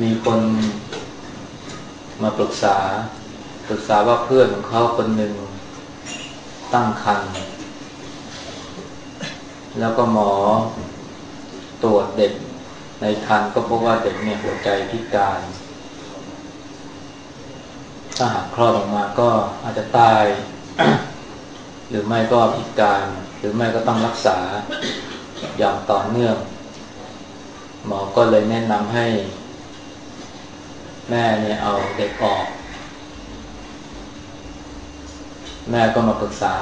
มีคนมาปรึกษา ปรึกษาว่าเพื่อนของเขาคนหนึ่งตั้งครรภ์แล้วก็หมอตรวจเด็กในครรภ์ก็พบว่าเด็กเนี่ยหัวใจพิการ ถ้าหากคลอดออกมาก็อาจจะตาย หรือไม่ก็พิการ หรือไม่ก็ต้องรักษาอย่างต่อเนื่อง หมอก็เลยแนะนำให้ แม่เนี่ยเอาเด็กออก แม่ก็มาปรึกษา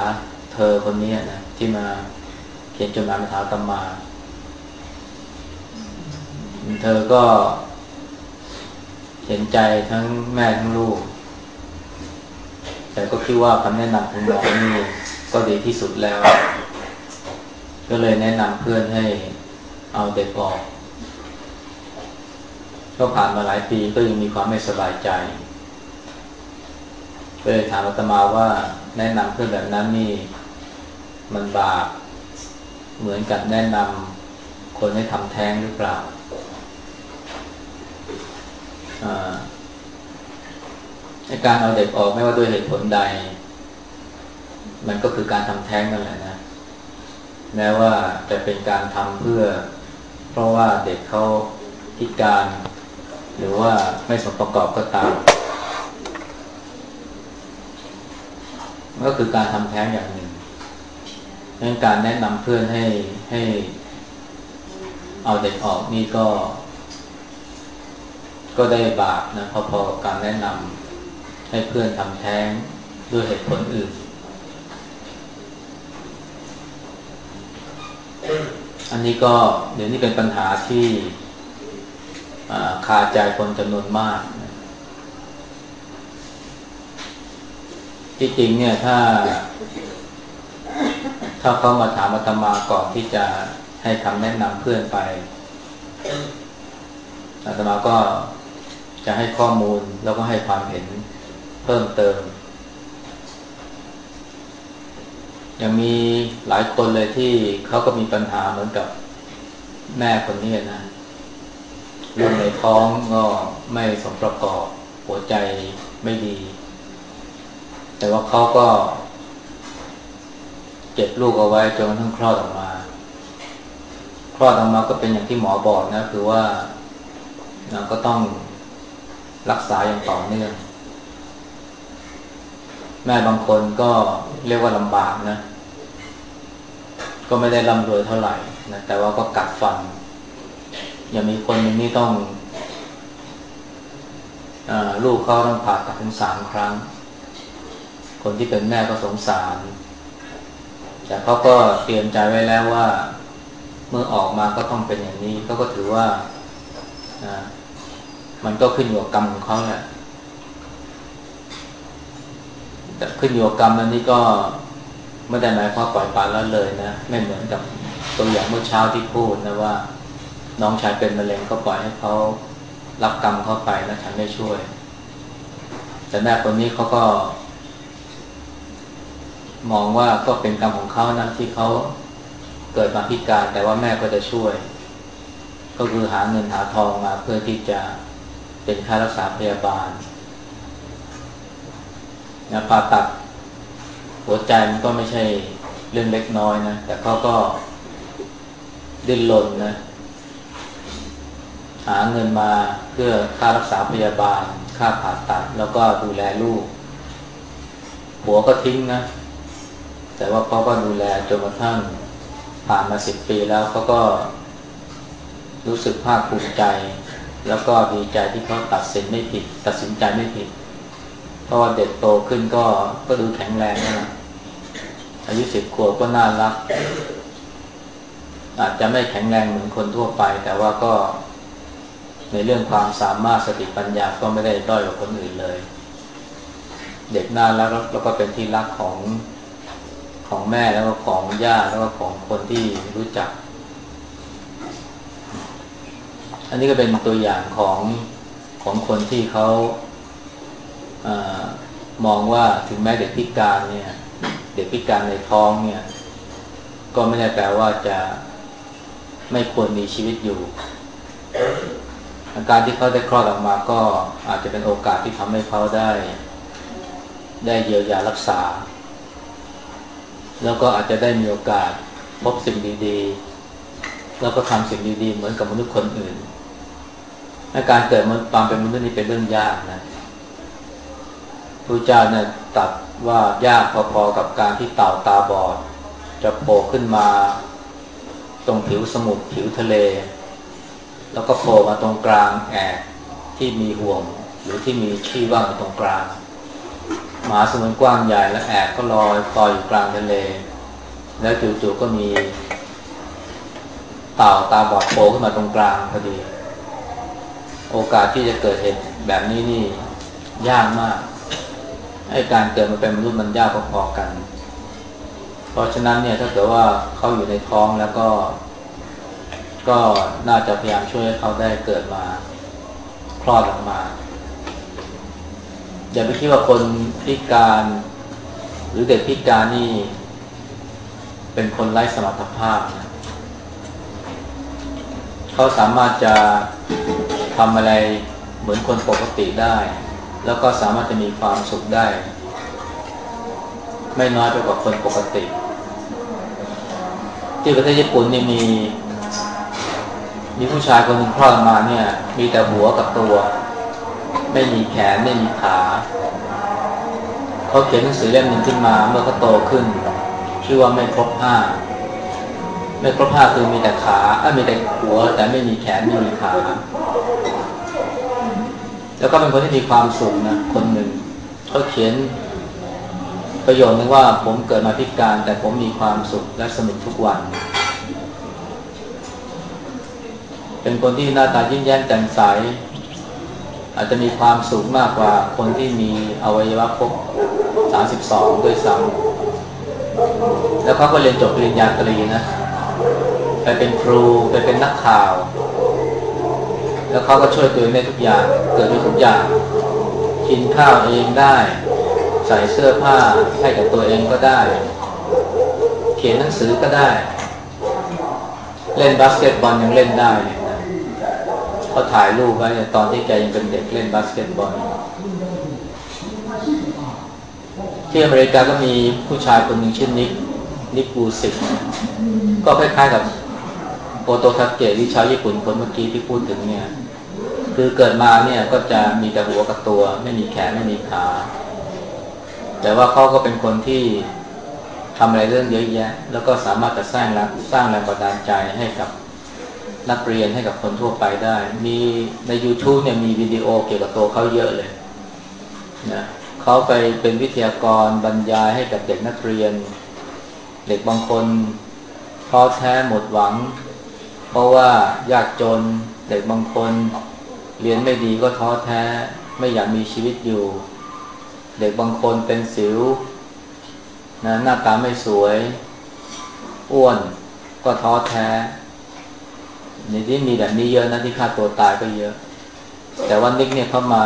เธอคนนี้นะที่มาเขียนจดหมายมาถามตมา เธอก็เห็นใจทั้งแม่ทั้งลูก แต่ก็คิดว่าคำแนะนำของหมอนี่ก็ดีที่สุดแล้ว ก็เลยแนะนำเพื่อนให้เอาเด็กออก ก็ผ่านมาหลายปีก็ยังมีความไม่สบายใจก็เลยถามอาตมาว่าแนะนำเพื่อนแบบนั้นนี่มันบาปเหมือนกับแนะนำคนให้ทำแท้งหรือเปล่าในการเอาเด็กออกไม่ว่าด้วยเหตุผลใด มันก็คือการทำแท้งนั่นแหละนะแม้ว่าจะเป็นการทำเพื่อ เพราะว่าเด็กเขาพิการ หรือว่าไม่สมประกอบก็ตามก็คือการทำแท้งอย่างหนึ่งดังนั้นการแนะนำเพื่อนให้ให้เอาเด็กออกนี่ก็ ก็ได้บาปนะพอๆกับการแนะนำให้เพื่อนทำแท้งด้วยเหตุผลอื่น อันนี้ก็เดี๋ยวนี้เป็นปัญหาที่ คาใจคนจำนวนมากที่จริงเนี่ยถ้า ถ้าเขามาถามอาตมาก่อนที่จะให้คำแนะนำเพื่อนไปอาตมาก็จะให้ข้อมูลแล้วก็ให้ความเห็นเพิ่มเติม ยังมีหลายคนเลยที่เขาก็มีปัญหาเหมือนกับแม่คนนี้นะ ลูกในท้องก็ไม่สมประกอบ หัวใจไม่ดี แต่ว่าเขาก็ เก็บลูกเอาไว้จนกระทั่งคลอดออกมา คลอดออกมาก็เป็นอย่างที่หมอบอกนะ คือว่าเราก็ต้องรักษาอย่างต่อเนื่องแม่บางคนก็เรียกว่าลำบากนะ ก็ไม่ได้ร่ำรวยเท่าไหร่นะแต่ว่าก็กัดฟัน อย่างมีคนหนึ่งนี่ต้องอลูกเขาต้องผ่าตัดถึงสามครั้ง คนที่เป็นแม่ก็สงสาร แต่เขาก็เตรียมใจไว้แล้วว่า เมื่อออกมาก็ต้องเป็นอย่างนี้เขาก็ถือว่ามันก็ขึ้นอยู่กับกรรมของเขาแหละแต่ขึ้นอยู่กับกรรมนั้นนี่ก็ไม่ได้หมายความปล่อยปละละเลยนะ ไม่เหมือนกับตัวอย่างเมื่อเช้าที่พูดนะว่า น้องชายเป็นมะเร็งก็ปล่อยให้เขารับกรรมเข้าไปนะฉันไม่ช่วย แต่แม่คนนี้เขาก็ มองว่าก็เป็นกรรมของเขานั้นที่เขาเกิดมาพิการแต่ว่าแม่ก็จะช่วย ก็คือหาเงินหาทองมาเพื่อที่จะเป็นค่ารักษาพยาบาลนะผ่าตัดหัวใจมันก็ไม่ใช่เรื่องเล็กน้อยนะ แต่เขาก็ดิ้นรนนะ หาเงินมาเพื่อค่ารักษาพยาบาล ค่าผ่าตัด แล้วก็ดูแลลูก หัวก็ทิ้งนะ แต่ว่าเขาก็ดูแลจนกระทั่งผ่านมาสิบปีแล้วเขาก็ รู้สึกภาคภูมิใจ แล้วก็ดีใจที่เขาตัดสินไม่ผิด ตัดสินใจไม่ผิด เพราะว่าเด็กโตขึ้นก็ก็ดูแข็งแรงนะอายุสิบขวบก็น่ารัก อาจจะไม่แข็งแรงเหมือนคนทั่วไป แต่ว่าก็ ในเรื่องความสามารถสติปัญญาก็ไม่ได้ด้อยกว่าคนอื่นเลย เด็กน่ารักแล้วก็เป็นที่รักของของแม่แล้วก็ของญาแล้วก็ของคนที่รู้จัก อันนี้ก็เป็นตัวอย่างของของคนที่เขาอมองว่าถึงแม้เด็กพิการเนี่ย เด็กพิการในท้องเนี่ย ก็ไม่ได้แปลว่าจะไม่ควรมีชีวิตอยู่ การที่เขาได้คลอดออกมาก็อาจจะเป็นโอกาสที่ทำให้เขาได้ ได้เยียวยารักษา แล้วก็อาจจะได้มีโอกาสพบสิ่งดีๆ แล้วก็ทำสิ่งดีๆ เหมือนกับมนุษย์คนอื่นอาการเกิดมันความเป็นมนุษย์นี่เป็นเรื่องยากนะพระเจ้าเนี่ยตัดว่ายากพอๆกับการที่เต่าตาบอด จะโผล่ขึ้นมา ตรงผิวสมุทรผิวทะเล แล้วก็โผล่มาตรงกลางแอกที่มีห่วง หรือที่มีชี่ว่างตรงกลาง หมาสมุทรกว้างใหญ่และแอกก็ลอยลอยอยู่กลางทะเล แล้วจู่ๆก็มีเต่าตาบอดโผล่ขึ้นมาตรงกลางพอดี โอกาสที่จะเกิดเหตุแบบนี้นี่ยากมากไอ้การเกิดมาเป็นมนุษย์มันยากพอๆกัน เพราะฉะนั้นเนี่ยถ้าเกิดว่าเขาอยู่ในท้องแล้วก็ ก็น่าจะพยายามช่วยให้เขาได้เกิดมาคลอดออกมา อย่าไปคิดว่าคนพิการ หรือเด็กพิการนี่ เป็นคนไร้สมรรถภาพนะเขาสามารถจะทำอะไรเหมือนคนปกติได้ แล้วก็สามารถจะมีความสุขได้ ไม่น้อยไปกว่าคนปกติ ที่ประเทศญี่ปุ่นนี่มี มีผู้ชายคนหนึ่งคลอดมาเนี่ย มีแต่หัวกับตัว ไม่มีแขนไม่มีขาเขาเขียนหนังสือเล่มหนึ่งขึ้นมา เมื่อเขาโตขึ้น ชื่อว่าไม่ครบห้าไม่ครบห้าคือมีแต่ขาเออมีแต่หัว แต่ไม่มีแขนไม่มีขาแล้วก็เป็นคนที่มีความสุขนะคนหนึ่งเขาเขียนประโยชน์นึงว่าผมเกิดมาพิการแต่ผมมีความสุขและสนุกทุกวัน เป็นคนที่หน้าตายิ้มแย้มแจ่มใส อาจจะมีความสุขมากกว่าคนที่มีอวัยวะครบ 32 ด้วยซ้ำแล้วเขาก็เรียนจบปริญญาตรีนะ ไปเป็นครู ไปเป็นนักข่าว แล้วเขาก็ช่วยตัวเองได้ทุกอย่าง เกิดด้วยทุกอย่าง กินข้าวเองได้ ใส่เสื้อผ้าให้กับตัวเองก็ได้ เขียนหนังสือก็ได้ เล่นบาสเกตบอลยังเล่นได้เลยนะ เขาถ่ายรูปไว้ตอนที่แกยังเป็นเด็กเล่นบาสเกตบอลที่อเมริกาก็มีผู้ชายคนหนึ่งชื่อนิกนิกวูจิซิกก็คล้ายๆกับโอโตทาเกะที่ชาวญี่ปุ่นคนเมื่อกี้ที่พูดถึงเนี่ย คือเกิดมาเนี่ยก็จะมีแต่หัวกับตัว ไม่มีแขนไม่มีขา แต่ว่าเขาก็เป็นคนที่ทำอะไรเรื่องเยอะแยะ แล้วก็สามารถจะสร้างรักสร้างแรงบันดาลใจให้กับ นักเรียนให้กับคนทั่วไปได้ มีใน YouTube เนี่ยมีวิดีโอเกี่ยวกับตัวเขาเยอะเลยนะเขาไปเป็นวิทยากรบรรยายให้กับเด็กนักเรียน เด็กบางคนท้อแท้หมดหวัง เพราะว่ายากจนเด็กบางคน เรียนไม่ดีก็ท้อแท้ไม่อยากมีชีวิตอยู่ เด็กบางคนเป็นสิวนะหน้าตาไม่สวย อ้วนก็ท้อแท้ ในที่มีแบบนี้เยอะนะที่ฆ่าตัวตายก็เยอะ แต่ว่านิกเนี่ยเขามา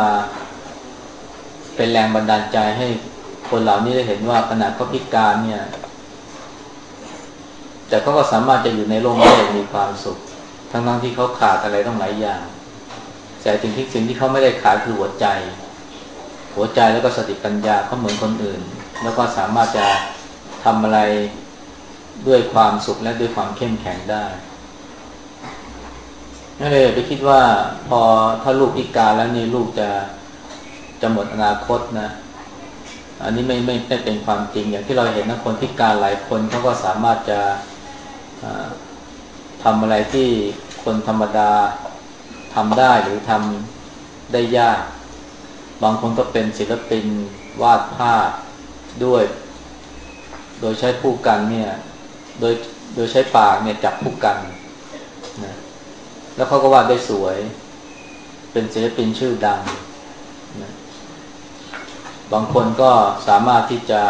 เป็นแรงบันดาลใจให้คนเหล่านี้ได้เห็นว่าขนาดเขาพิการเนี่ย แต่เขาก็สามารถจะอยู่ในโลกนี้มีความสุข ทั้งทั้งที่เขาขาดอะไรต้องหลายอย่าง แต่สิ่งที่สิ่งที่เขาไม่ได้ขาดคือหัวใจ หัวใจแล้วก็สติปัญญาเขาเหมือนคนอื่น แล้วก็สามารถจะทำอะไรด้วยความสุขและด้วยความเข้มแข็งได้ นั่นเลยไปคิดว่าพอถ้าลูกพิการแล้วนี่ลูกจะจะหมดอนาคตนะ อันนี้ไม่ไม่ไม่เป็นความจริง อย่างที่เราเห็นนะคนพิการหลายคนเขาก็สามารถจะทำอะไรที่คนธรรมดาทำได้หรือทำได้ยาก บางคนก็เป็นศิลปินวาดภาพด้วย โดยใช้ผู้กันเนี่ย โดยโดยใช้ปากเนี่ยจับผู้กันนะ แล้วเขาก็วาดได้สวย เป็นศิลปินชื่อดังนะบางคนก็สามารถที่จะ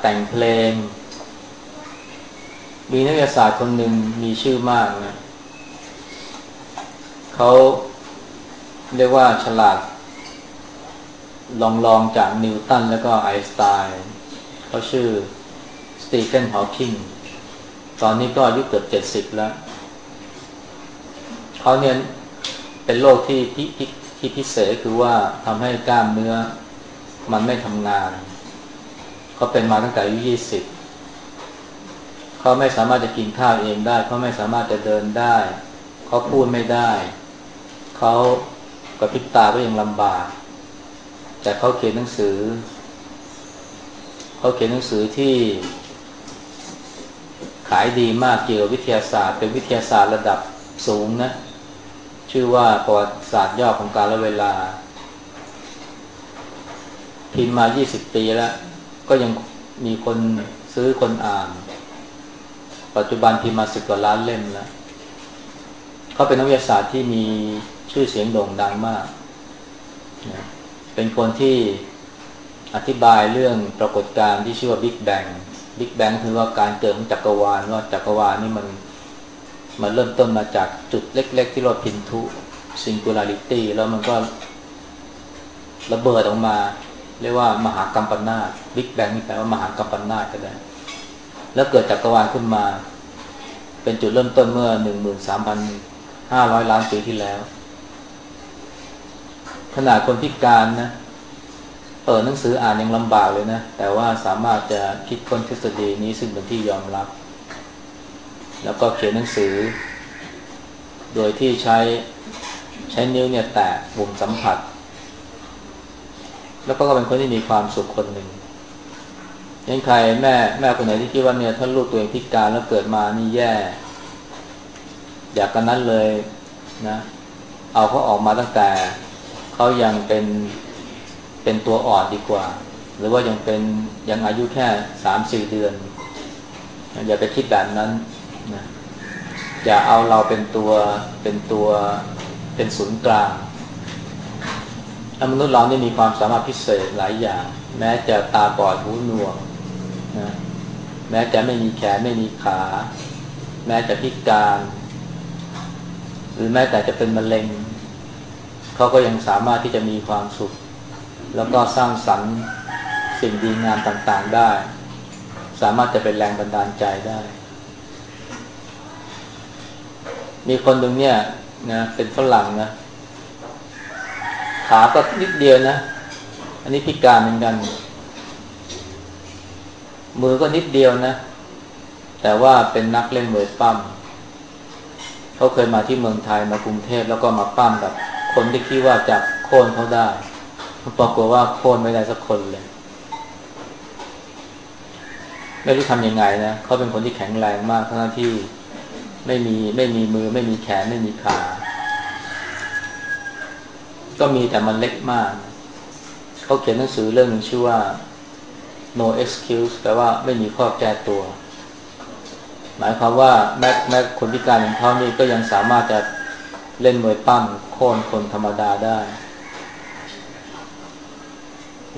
แต่งเพลง มีนักวิทยาศาสตร์คนหนึ่งมีชื่อมากนะเขาเรียกว่าฉลาดลองลองจากนิวตันแล้วก็ไอน์สไตน์เขาชื่อสตีเฟนฮอว์กิงตอนนี้ก็อายุเกือบเจ็ดสิบแล้ว เขาเนี่ยเป็นโรคที่ที่ที่พิเศษคือว่าทำให้กล้ามเนื้อมันไม่ทำงานเขาเป็นมาตั้งแต่อายุยี่สิบเขาไม่สามารถจะกินข้าวเองได้เขาไม่สามารถจะเดินได้เขาพูดไม่ได้เขากับพิบตาก็ยังลำบาก แต่เขาเขียนหนังสือเขาเขียนหนังสือที่ขายดีมากเกี่ยวกับวิทยาศาสตร์ เป็นวิทยาศาสตร์ระดับสูงนะ ชื่อว่าประวัติศาสตร์ย่อของการละเวลา พิมพ์มา 20 ปีแล้ว ก็ยังมีคนซื้อคนอ่าน ปัจจุบันพิมพ์มาสิบกว่าล้านเล่มแล้วเขาเป็นนักวิทยาศาสตร์ที่มีชื่อเสียงโด่งดังมากนะเป็นคนที่อธิบายเรื่องปรากฏการณ์ที่ชื่อว่า Big Bang Big Bang คือว่าการเกิดของจักรวาลว่าจักรวาลนี่มัน มันเริ่มต้นมาจากจุดเล็ก ๆ ที่เราพินทุ singularity แล้วมันก็ระเบิดออกมา เรียกว่ามหากรรมปนาตบิ๊กแบงนี่แปลว่ามหากรรมปนาตก็ได้ แล้วเกิดจักรวาลขึ้นมา เป็นจุดเริ่มต้นเมื่อหนึ่งหมื่นสามพันห้าร้อยล้านปีที่แล้ว ขนาดคนพิการนะเปิดหนังสืออ่านยังลำบากเลยนะ แต่ว่าสามารถจะคิดค้นทฤษฎีนี้ซึ่งเป็นที่ยอมรับ แล้วก็เขียนหนังสือ โดยที่ใช้ใช้นิ้วเนี่ยแตะบุ่มสัมผัส แล้วก็เป็นคนที่มีความสุขคนหนึ่งยังใครแม่แม่คนไหนที่คิดว่าเนี่ยถ้าลูกตัวเองพิการแล้วเกิดมานี่แย่ อยากกันนั้นเลยนะเอาเขาออกมาตั้งแต่เขายังเป็นเป็นตัวอ่อนดีกว่า หรือว่ายังเป็นยังอายุแค่สามสี่เดือน อย่าไปคิดแบบนั้น อย่าเอาเราเป็นตัวเป็นตัวเป็นศูนย์กลางมนุษย์เราเนี่ยมีความสามารถพิเศษหลายอย่าง แม้จะตาบอดหูหนวกนะแม้จะไม่มีแขนไม่มีขา แม้จะพิการ หรือแม้แต่จะเป็นมะเร็งเขาก็ยังสามารถที่จะมีความสุข แล้วก็สร้างสรรค์สิ่งดีงามต่างๆได้ สามารถจะเป็นแรงบันดาลใจได้ มีคนตรงเนี้ยนะเป็นฝรั่งนะขาก็นิดเดียวนะ อันนี้พิการเหมือนกัน มือก็นิดเดียวนะ แต่ว่าเป็นนักเล่นมวยปั้มเขาเคยมาที่เมืองไทยมากรุงเทพแล้วก็มาปั้มกับ คนที่คิดว่าจะโค่นเขาได้ปรากฏว่าโค่นไม่ได้สักคนเลยไม่รู้ทำยังไงนะเขาเป็นคนที่แข็งแรงมากทั้งที่ ไม่มีไม่มีมือ ไม่มีแขนไม่มีขา ก็มีแต่มันเล็กมาก เขาเขียนหนังสือเรื่องนึงชื่อว่า no excuse แปลว่าไม่มีข้อแก้ตัว หมายความว่าแม้แม้คนพิการอย่างเขานี่ก็ยังสามารถจะเล่นมวยปั้มโค่นคนธรรมดาได้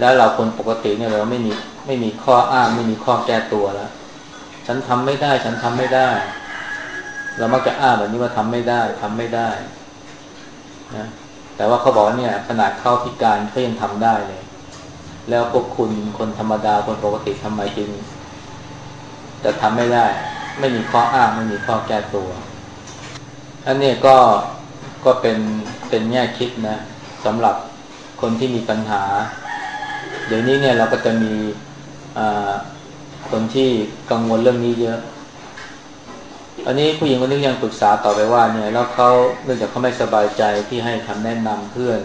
แล้วเราคนปกติเนี่ยเราไม่มีไม่มีข้ออ้างไม่มีข้อแก้ตัวแล้ว ฉันทำไม่ได้ ฉันทำไม่ได้ เรามักจะอ้างแบบนี้ว่าทำไม่ได้ทำไม่ได้นะแต่ว่าเขาบอกเนี่ย ขนาดเข้าพิการเขายังทำได้เลย แล้วพวกคุณคนธรรมดาคนปกติทำไมจึงจะทำไม่ได้ ไม่มีข้ออ้างไม่มีข้อแก้ตัวอันนี้ก็ก็เป็นเป็นแง่คิดนะสำหรับคนที่มีปัญหา เดี๋ยวนี้เนี่ยเราก็จะมีคนที่กังวลเรื่องนี้เยอะ อันนี้ผู้หญิงคนนี้ยังปรึกษาต่อไปว่าเนี่ยแล้วเขาเนื่องจากเขาไม่สบายใจที่ให้คำแนะนำเพื่อน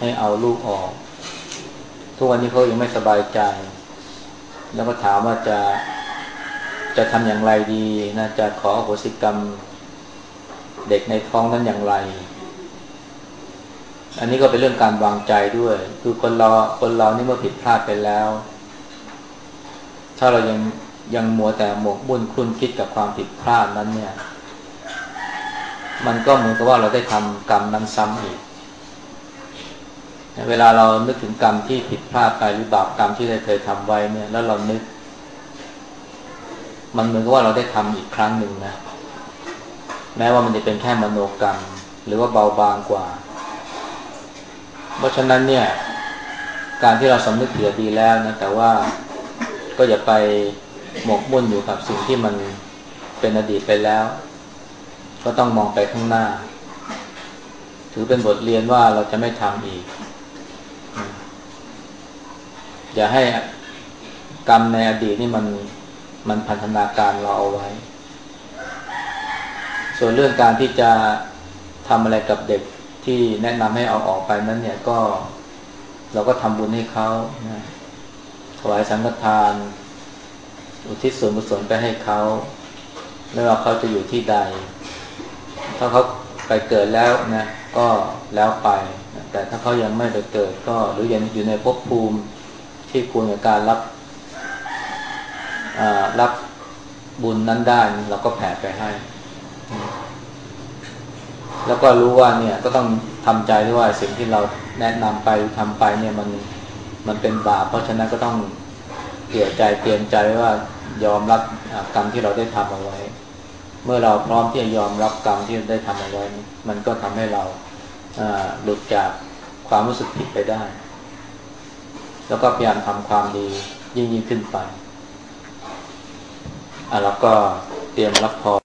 ให้เอาลูกออก ทุกวันนี้เขายังไม่สบายใจ แล้วก็ถามว่าจะจะทำอย่างไรดีนะจะขออโหสิกรรมเด็กในท้องนั้นอย่างไร อันนี้ก็เป็นเรื่องการวางใจด้วย คือคนเราคนเรานี่เมื่อผิดพลาดไปแล้ว ถ้าเรายัง ยังมัวแต่หมกมุ่นคุ้นคิดกับความผิดพลาดนั้นเนี่ย มันก็เหมือนกับว่าเราได้ทำกรรมนั้นซ้ำอีกเวลาเรานึกถึงกรรมที่ผิดพลาดไปหรือบาปกรรมที่ได้เคยทำไว้เนี่ย แล้วเรานึก มันเหมือนกับว่าเราได้ทำอีกครั้งหนึ่งนะแม้ว่ามันจะเป็นแค่มโนกรรม หรือว่าเบาบางกว่า เพราะฉะนั้นเนี่ย การที่เราสำนึกเสียดีแล้วนะแต่ว่าก็อย่าไป หมกมุ่นอยู่กับสิ่งที่มันเป็นอดีตไปแล้ว ก็ต้องมองไปข้างหน้า ถือเป็นบทเรียนว่าเราจะไม่ทำอีก อย่าให้กรรมในอดีตนี่มันมันพันธนาการเราเอาไว้ ส่วนเรื่องการที่จะทำอะไรกับเด็กที่แนะนำให้เอาออกไปนั้นเนี่ยก็ เราก็ทำบุญให้เขานะถวายสังฆทาน อุทิศส่วนกุศลไปให้เขาไม่ว่าเขาจะอยู่ที่ใด ถ้าเขาไปเกิดแล้วนะก็แล้วไป แต่ถ้าเขายังไม่ไปเกิดก็หรือยังอยู่ในภพภูมิที่ควรกับการรับรับบุญนั้นได้เราก็แผ่ไปให้ แล้วก็รู้ว่าเนี่ยก็ต้องทำใจด้วยว่าสิ่งที่เราแนะนำไปทำไปเนี่ยมันมันเป็นบาปเพราะฉะนั้นก็ต้องเกี่ยใจเตรียมใจว่า ยอมรับกรรมที่เราได้ทำเอาไว้ เมื่อเราพร้อมที่จะยอมรับกรรมที่ได้ทำเอาไว้ มันก็ทำให้เราหลุดจากความรู้สึกผิดไปได้ แล้วก็พยายามทำความดียิ่งยิ่งขึ้นไปอะแล้วก็เตรียมรับพอ